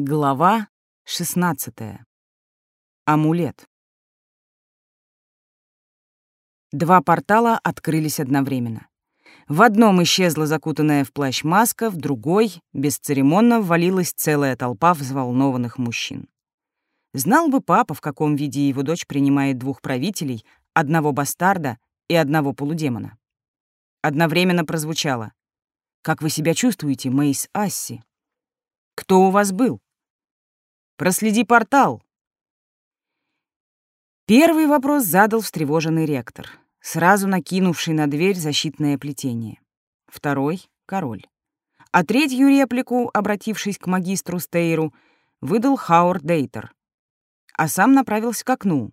Глава 16. Амулет. Два портала открылись одновременно. В одном исчезла закутанная в плащ маска, в другой бесцеремонно ввалилась целая толпа взволнованных мужчин. Знал бы папа, в каком виде его дочь принимает двух правителей, одного бастарда и одного полудемона. Одновременно прозвучало. «Как вы себя чувствуете, Мейс Асси?» «Кто у вас был?» Проследи портал!» Первый вопрос задал встревоженный ректор, сразу накинувший на дверь защитное плетение. Второй — король. А третью реплику, обратившись к магистру Стейру, выдал Хаур Дейтер. А сам направился к окну,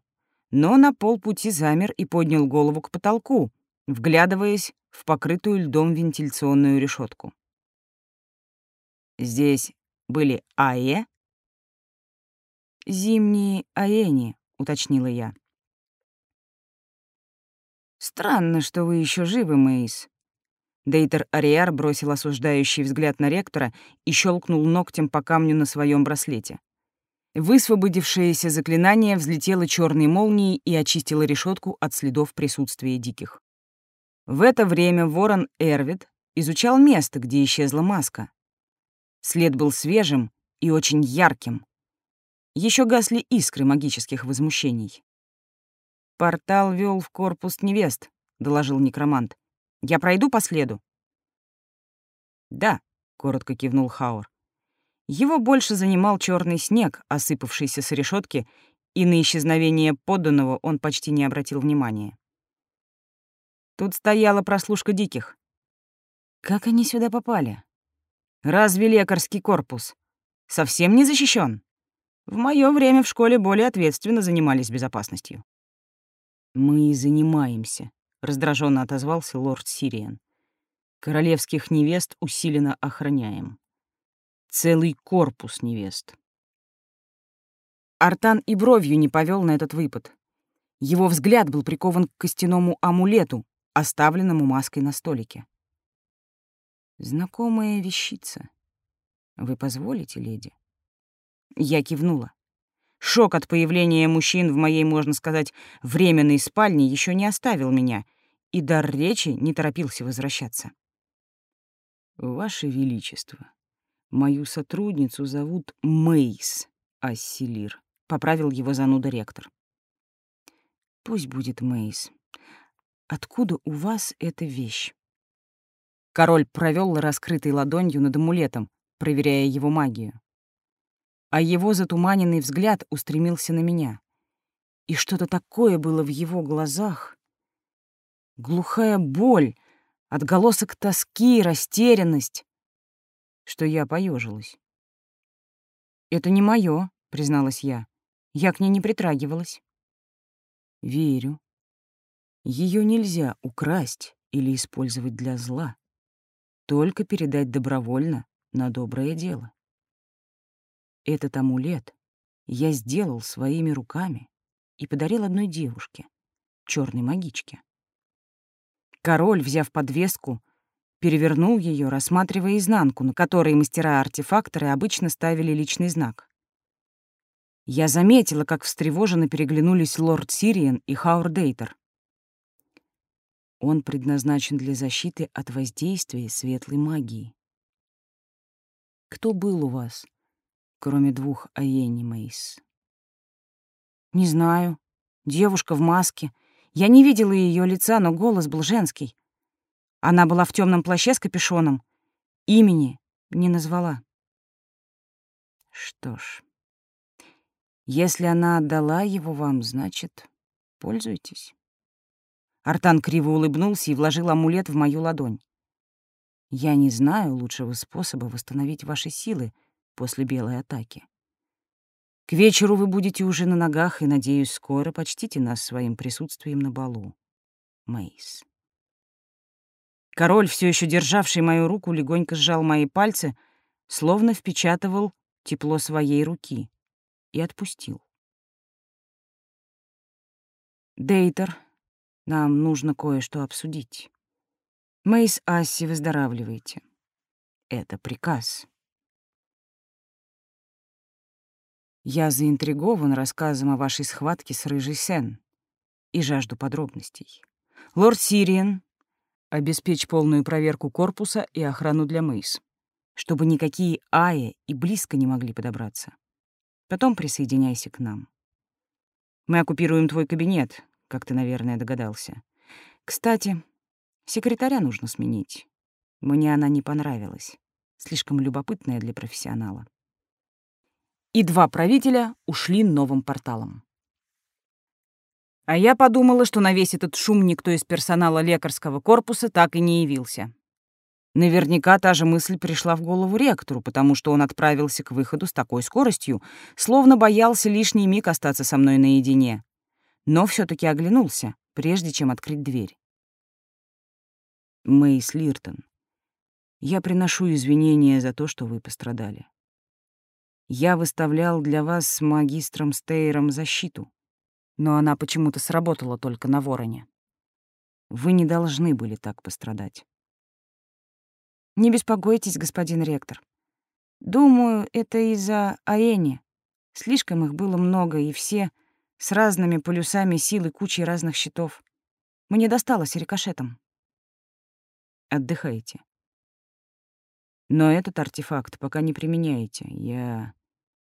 но на полпути замер и поднял голову к потолку, вглядываясь в покрытую льдом вентиляционную решетку. Здесь были АЭ, «Зимние аэни», — уточнила я. «Странно, что вы еще живы, Мейс». Дейтер Ариар бросил осуждающий взгляд на ректора и щелкнул ногтем по камню на своем браслете. Высвободившееся заклинание взлетело черной молнией и очистило решетку от следов присутствия диких. В это время ворон Эрвид изучал место, где исчезла маска. След был свежим и очень ярким. Еще гасли искры магических возмущений. «Портал вел в корпус невест», — доложил некромант. «Я пройду по следу?» «Да», — коротко кивнул Хаур. Его больше занимал черный снег, осыпавшийся с решетки, и на исчезновение подданного он почти не обратил внимания. Тут стояла прослушка диких. Как они сюда попали? Разве лекарский корпус совсем не защищен? В мое время в школе более ответственно занимались безопасностью. Мы и занимаемся, раздраженно отозвался лорд Сириан. Королевских невест усиленно охраняем. Целый корпус невест. Артан и бровью не повел на этот выпад. Его взгляд был прикован к костяному амулету, оставленному маской на столике. Знакомая вещица. Вы позволите, леди? Я кивнула. Шок от появления мужчин в моей, можно сказать, временной спальне еще не оставил меня, и дар речи не торопился возвращаться. «Ваше Величество, мою сотрудницу зовут Мейс Асселир», — поправил его зануда ректор. «Пусть будет Мейс. Откуда у вас эта вещь?» Король провел раскрытой ладонью над амулетом, проверяя его магию а его затуманенный взгляд устремился на меня. И что-то такое было в его глазах. Глухая боль, отголосок тоски, растерянность, что я поежилась. «Это не мое, призналась я. Я к ней не притрагивалась. «Верю. Ее нельзя украсть или использовать для зла, только передать добровольно на доброе дело. Этот амулет я сделал своими руками и подарил одной девушке, черной магичке. Король, взяв подвеску, перевернул ее, рассматривая изнанку, на которой мастера-артефакторы обычно ставили личный знак. Я заметила, как встревоженно переглянулись лорд Сириен и Хаур Дейтер. Он предназначен для защиты от воздействия светлой магии. Кто был у вас? Кроме двух Аени Мейс? Не знаю. Девушка в маске. Я не видела ее лица, но голос был женский. Она была в темном плаще с капюшоном. Имени не назвала. Что ж, если она отдала его вам, значит, пользуйтесь. Артан криво улыбнулся и вложил амулет в мою ладонь. Я не знаю лучшего способа восстановить ваши силы, после белой атаки. К вечеру вы будете уже на ногах и, надеюсь, скоро почтите нас своим присутствием на балу. Мейс. Король, все еще державший мою руку, легонько сжал мои пальцы, словно впечатывал тепло своей руки и отпустил. Дейтер, нам нужно кое-что обсудить. Мейс Асси, выздоравливайте. Это приказ. Я заинтригован рассказом о вашей схватке с Рыжей Сен и жажду подробностей. Лорд Сириен, обеспечь полную проверку корпуса и охрану для Мейс, чтобы никакие Аи и близко не могли подобраться. Потом присоединяйся к нам. Мы оккупируем твой кабинет, как ты, наверное, догадался. Кстати, секретаря нужно сменить. Мне она не понравилась. Слишком любопытная для профессионала и два правителя ушли новым порталом. А я подумала, что на весь этот шум никто из персонала лекарского корпуса так и не явился. Наверняка та же мысль пришла в голову ректору, потому что он отправился к выходу с такой скоростью, словно боялся лишний миг остаться со мной наедине. Но все таки оглянулся, прежде чем открыть дверь. Мэйс Лиртон, я приношу извинения за то, что вы пострадали. Я выставлял для вас с магистром Стейром защиту, но она почему-то сработала только на вороне. Вы не должны были так пострадать. Не беспокойтесь, господин ректор. Думаю, это из-за Аэни. Слишком их было много, и все с разными полюсами сил и кучей разных щитов. Мне досталось рикошетом. Отдыхайте. Но этот артефакт пока не применяете. Я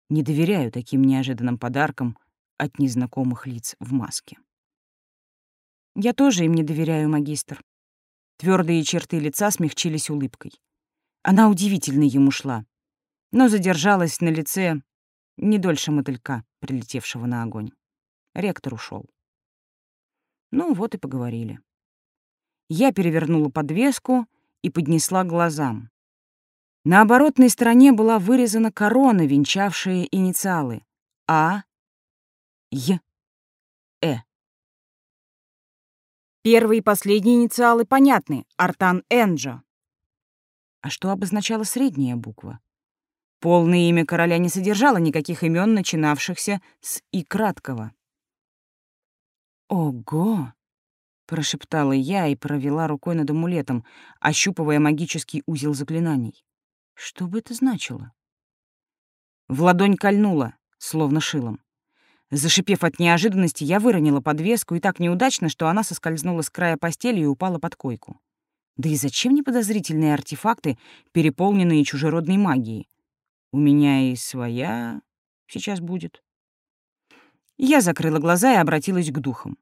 не доверяю таким неожиданным подаркам от незнакомых лиц в маске. Я тоже им не доверяю, магистр. Твердые черты лица смягчились улыбкой. Она удивительно ему шла, но задержалась на лице не дольше мотылька, прилетевшего на огонь. Ректор ушел. Ну вот и поговорили. Я перевернула подвеску и поднесла к глазам. На оборотной стороне была вырезана корона, венчавшая инициалы А, Й, Э. Первые и последние инициалы понятны — Артан Энджо. А что обозначала средняя буква? Полное имя короля не содержало никаких имен, начинавшихся с «и» краткого. «Ого!» — прошептала я и провела рукой над амулетом, ощупывая магический узел заклинаний. Что бы это значило? В ладонь кольнуло, словно шилом. Зашипев от неожиданности, я выронила подвеску и так неудачно, что она соскользнула с края постели и упала под койку. Да и зачем мне подозрительные артефакты, переполненные чужеродной магией? У меня и своя сейчас будет. Я закрыла глаза и обратилась к духам.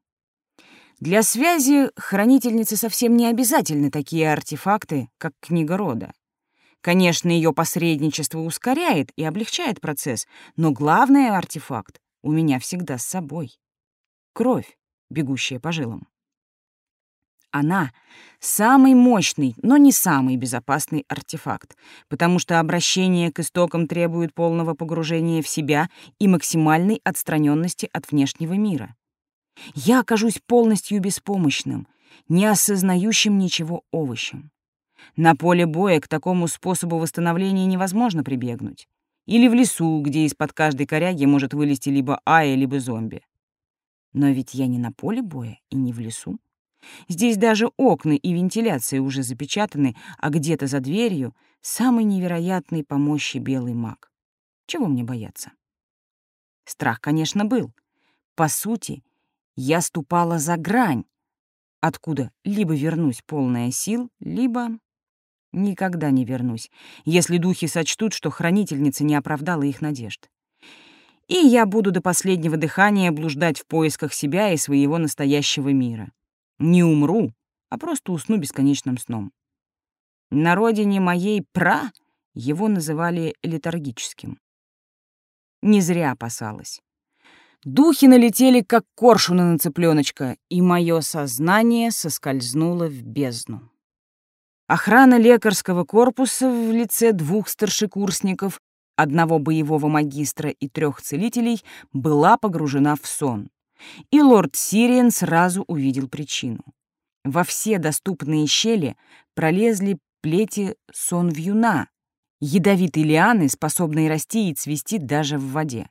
Для связи хранительницы совсем не обязательны такие артефакты, как книга рода. Конечно, ее посредничество ускоряет и облегчает процесс, но главный артефакт у меня всегда с собой. Кровь, бегущая по жилам. Она — самый мощный, но не самый безопасный артефакт, потому что обращение к истокам требует полного погружения в себя и максимальной отстраненности от внешнего мира. Я окажусь полностью беспомощным, не осознающим ничего овощем. На поле боя к такому способу восстановления невозможно прибегнуть. Или в лесу, где из-под каждой коряги может вылезти либо ая, либо зомби. Но ведь я не на поле боя и не в лесу. Здесь даже окна и вентиляция уже запечатаны, а где-то за дверью самый невероятный по мощи белый маг. Чего мне бояться? Страх, конечно, был. По сути, я ступала за грань, откуда либо вернусь полная сил, либо Никогда не вернусь, если духи сочтут, что хранительница не оправдала их надежд. И я буду до последнего дыхания блуждать в поисках себя и своего настоящего мира. Не умру, а просто усну бесконечным сном. На родине моей пра его называли летаргическим. Не зря опасалась. Духи налетели, как коршуны на цыпленочка, и мое сознание соскользнуло в бездну. Охрана лекарского корпуса в лице двух старшекурсников, одного боевого магистра и трех целителей была погружена в сон. И лорд Сириен сразу увидел причину. Во все доступные щели пролезли плети сон-вьюна, ядовитые лианы, способные расти и цвести даже в воде.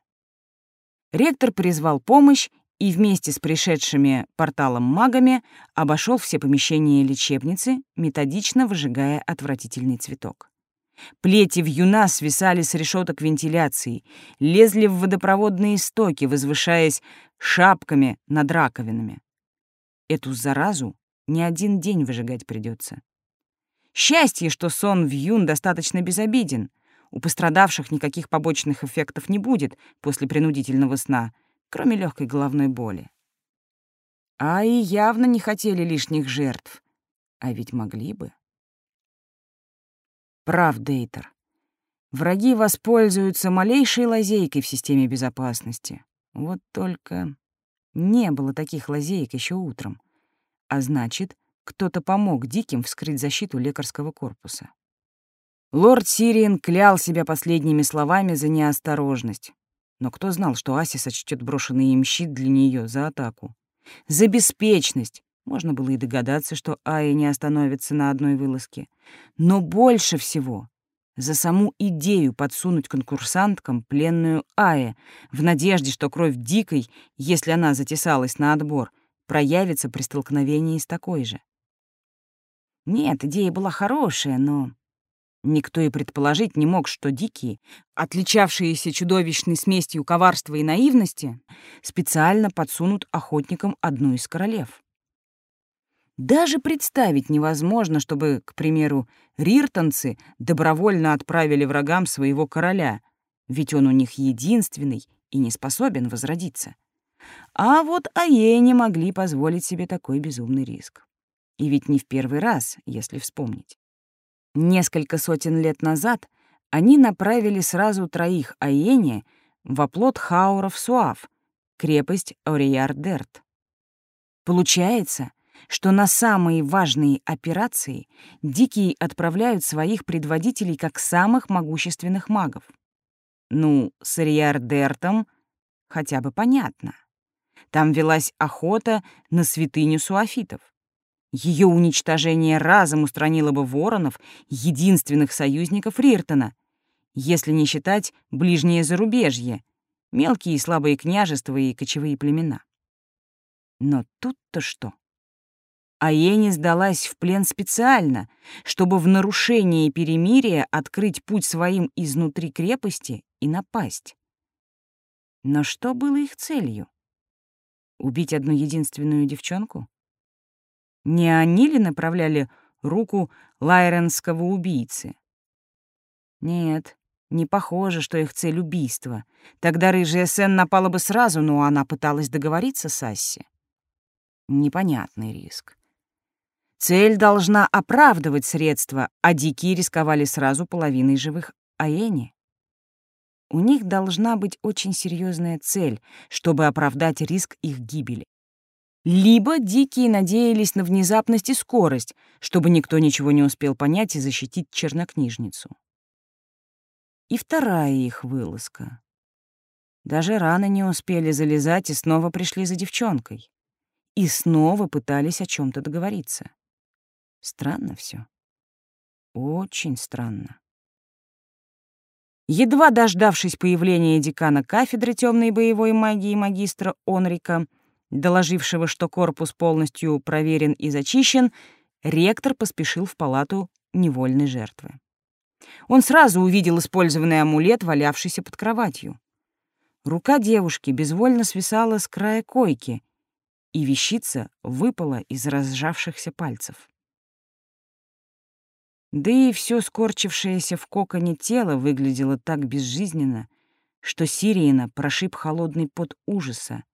Ректор призвал помощь и вместе с пришедшими порталом магами обошел все помещения лечебницы, методично выжигая отвратительный цветок. Плети вьюна свисали с решеток вентиляции, лезли в водопроводные стоки, возвышаясь шапками над раковинами. Эту заразу не один день выжигать придется. Счастье, что сон вьюн достаточно безобиден. У пострадавших никаких побочных эффектов не будет после принудительного сна, кроме легкой головной боли. А и явно не хотели лишних жертв. А ведь могли бы. Прав Дейтер. Враги воспользуются малейшей лазейкой в системе безопасности. Вот только не было таких лазеек еще утром. А значит, кто-то помог Диким вскрыть защиту лекарского корпуса. Лорд Сириен клял себя последними словами за неосторожность. Но кто знал, что Аси сочтет брошенный им щит для нее за атаку? За беспечность, можно было и догадаться, что Ая не остановится на одной вылазке. Но больше всего за саму идею подсунуть конкурсанткам пленную Ая, в надежде, что кровь дикой, если она затесалась на отбор, проявится при столкновении с такой же. Нет, идея была хорошая, но никто и предположить не мог, что дикие, отличавшиеся чудовищной смесью коварства и наивности, специально подсунут охотникам одну из королев. Даже представить невозможно, чтобы, к примеру, риртонцы добровольно отправили врагам своего короля, ведь он у них единственный и не способен возродиться. А вот Аене могли позволить себе такой безумный риск. И ведь не в первый раз, если вспомнить. Несколько сотен лет назад они направили сразу троих Аене в оплот Хауров-Суав, крепость Орияр-Дерт. Получается, что на самые важные операции дикие отправляют своих предводителей как самых могущественных магов. Ну, с Риардертом хотя бы понятно. Там велась охота на святыню суафитов. Ее уничтожение разом устранило бы воронов, единственных союзников Риртона, если не считать ближнее зарубежье, мелкие и слабые княжества и кочевые племена. Но тут-то что? А Ени сдалась в плен специально, чтобы в нарушении перемирия открыть путь своим изнутри крепости и напасть. Но что было их целью? Убить одну единственную девчонку? Не они ли направляли руку лайренского убийцы? Нет, не похоже, что их цель — убийство. Тогда рыжая Сен напала бы сразу, но она пыталась договориться с Асси. Непонятный риск. Цель должна оправдывать средства, а дикие рисковали сразу половиной живых Аэни. У них должна быть очень серьезная цель, чтобы оправдать риск их гибели. Либо дикие надеялись на внезапность и скорость, чтобы никто ничего не успел понять и защитить чернокнижницу. И вторая их вылазка. Даже раны не успели залезать и снова пришли за девчонкой. И снова пытались о чем то договориться. Странно все. Очень странно. Едва дождавшись появления декана кафедры темной боевой магии магистра Онрика, доложившего, что корпус полностью проверен и зачищен, ректор поспешил в палату невольной жертвы. Он сразу увидел использованный амулет, валявшийся под кроватью. Рука девушки безвольно свисала с края койки, и вещица выпала из разжавшихся пальцев. Да и все скорчившееся в коконе тело выглядело так безжизненно, что Сириена прошиб холодный пот ужаса.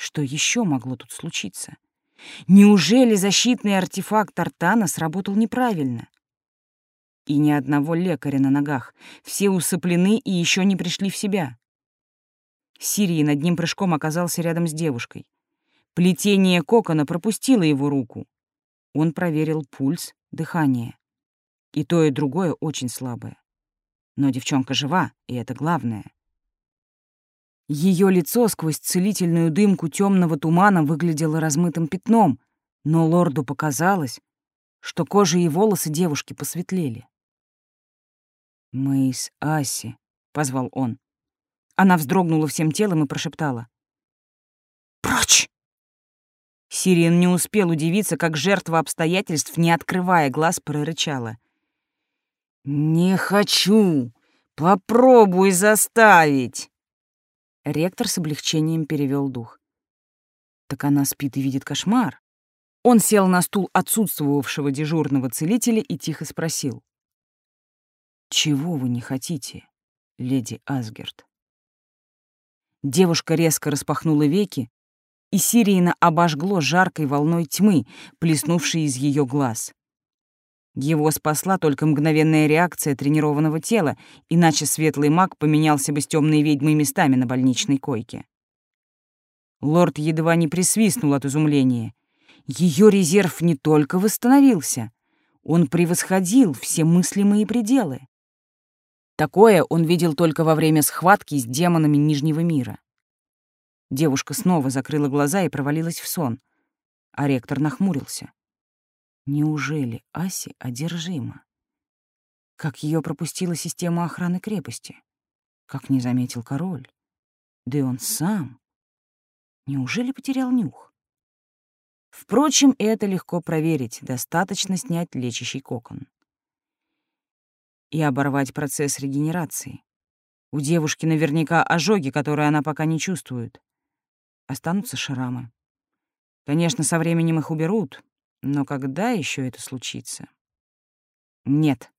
Что еще могло тут случиться? Неужели защитный артефакт Артана сработал неправильно? И ни одного лекаря на ногах, все усыплены и еще не пришли в себя. Сирий над ним прыжком оказался рядом с девушкой. Плетение кокона пропустило его руку. Он проверил пульс, дыхание. И то, и другое очень слабое. Но девчонка жива, и это главное. Ее лицо сквозь целительную дымку темного тумана выглядело размытым пятном, но лорду показалось, что кожа и волосы девушки посветлели. «Мэйс Аси», — позвал он. Она вздрогнула всем телом и прошептала. «Прочь!» Сириен не успел удивиться, как жертва обстоятельств, не открывая глаз, прорычала. «Не хочу! Попробуй заставить!» Ректор с облегчением перевел дух. Так она спит и видит кошмар. Он сел на стул отсутствовавшего дежурного целителя и тихо спросил. «Чего вы не хотите, леди Асгерт?» Девушка резко распахнула веки, и Сириина обожгло жаркой волной тьмы, плеснувшей из ее глаз. Его спасла только мгновенная реакция тренированного тела, иначе светлый маг поменялся бы с темной ведьмой местами на больничной койке. Лорд едва не присвистнул от изумления. Ее резерв не только восстановился, он превосходил все мыслимые пределы. Такое он видел только во время схватки с демонами Нижнего мира. Девушка снова закрыла глаза и провалилась в сон, а ректор нахмурился. Неужели Аси одержима? Как ее пропустила система охраны крепости? Как не заметил король? Да и он сам. Неужели потерял нюх? Впрочем, это легко проверить, достаточно снять лечащий кокон. И оборвать процесс регенерации. У девушки наверняка ожоги, которые она пока не чувствует. Останутся шрамы. Конечно, со временем их уберут, но когда еще это случится? Нет.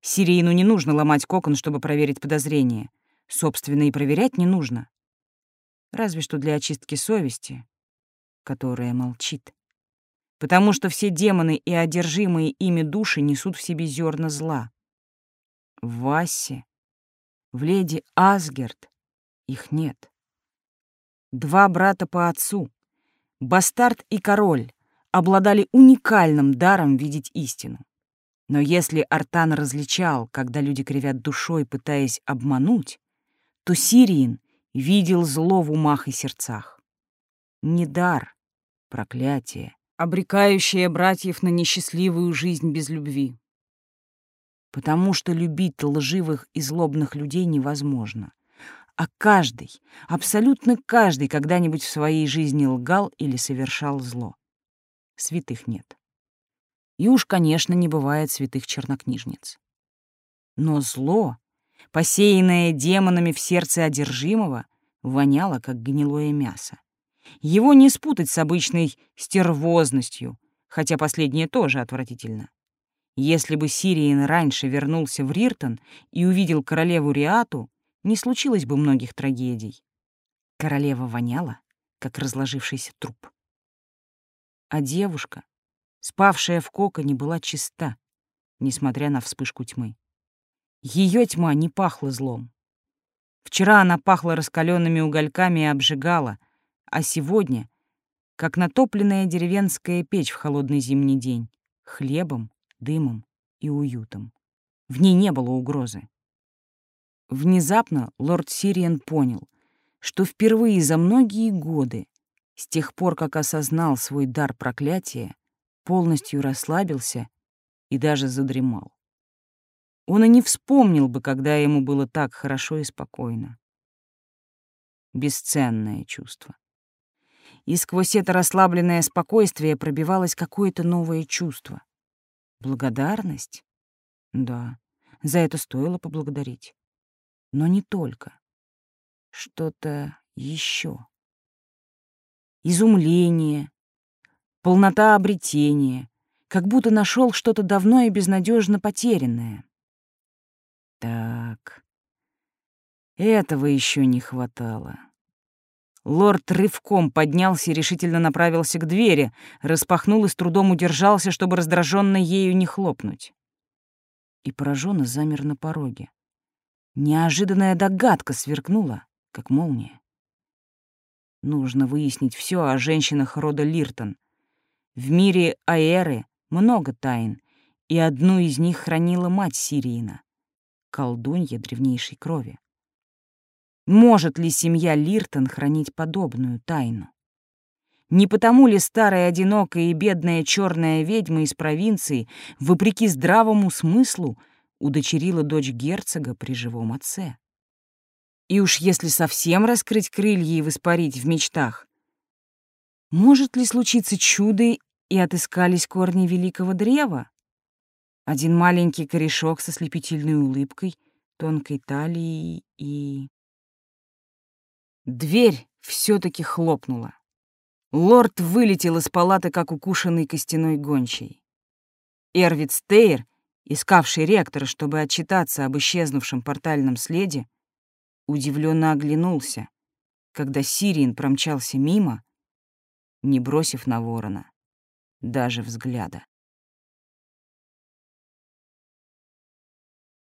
Сирийну не нужно ломать кокон, чтобы проверить подозрение. Собственно, и проверять не нужно. Разве что для очистки совести, которая молчит. Потому что все демоны и одержимые ими души несут в себе зерна зла. В Васе, в леди Асгерт их нет. Два брата по отцу, бастард и король, обладали уникальным даром видеть истину. Но если Артан различал, когда люди кривят душой, пытаясь обмануть, то Сириин видел зло в умах и сердцах. Не дар, проклятие, обрекающее братьев на несчастливую жизнь без любви. Потому что любить лживых и злобных людей невозможно. А каждый, абсолютно каждый когда-нибудь в своей жизни лгал или совершал зло святых нет. И уж, конечно, не бывает святых чернокнижниц. Но зло, посеянное демонами в сердце одержимого, воняло, как гнилое мясо. Его не спутать с обычной стервозностью, хотя последнее тоже отвратительно. Если бы Сириен раньше вернулся в Риртон и увидел королеву Риату, не случилось бы многих трагедий. Королева воняла, как разложившийся труп. А девушка, спавшая в коконе, была чиста, несмотря на вспышку тьмы. Ее тьма не пахла злом. Вчера она пахла раскаленными угольками и обжигала, а сегодня — как натопленная деревенская печь в холодный зимний день, хлебом, дымом и уютом. В ней не было угрозы. Внезапно лорд Сириен понял, что впервые за многие годы с тех пор, как осознал свой дар проклятия, полностью расслабился и даже задремал. Он и не вспомнил бы, когда ему было так хорошо и спокойно. Бесценное чувство. И сквозь это расслабленное спокойствие пробивалось какое-то новое чувство. Благодарность? Да, за это стоило поблагодарить. Но не только. Что-то еще изумление, полнота обретения, как будто нашел что-то давно и безнадежно потерянное. Так, этого еще не хватало. Лорд рывком поднялся и решительно направился к двери, распахнул и с трудом удержался, чтобы раздраженно ею не хлопнуть. И пораженно замер на пороге. Неожиданная догадка сверкнула, как молния. Нужно выяснить все о женщинах рода Лиртон. В мире Аэры много тайн, и одну из них хранила мать Сириина, колдунья древнейшей крови. Может ли семья Лиртон хранить подобную тайну? Не потому ли старая одинокая и бедная черная ведьма из провинции, вопреки здравому смыслу, удочерила дочь герцога при живом отце? И уж если совсем раскрыть крылья и воспарить в мечтах, может ли случиться чудо и отыскались корни великого древа? Один маленький корешок со слепительной улыбкой, тонкой талией и... Дверь все таки хлопнула. Лорд вылетел из палаты, как укушенный костяной гончей. Эрвид Стейр, искавший ректора, чтобы отчитаться об исчезнувшем портальном следе, удивленно оглянулся, когда Сириен промчался мимо, не бросив на ворона даже взгляда.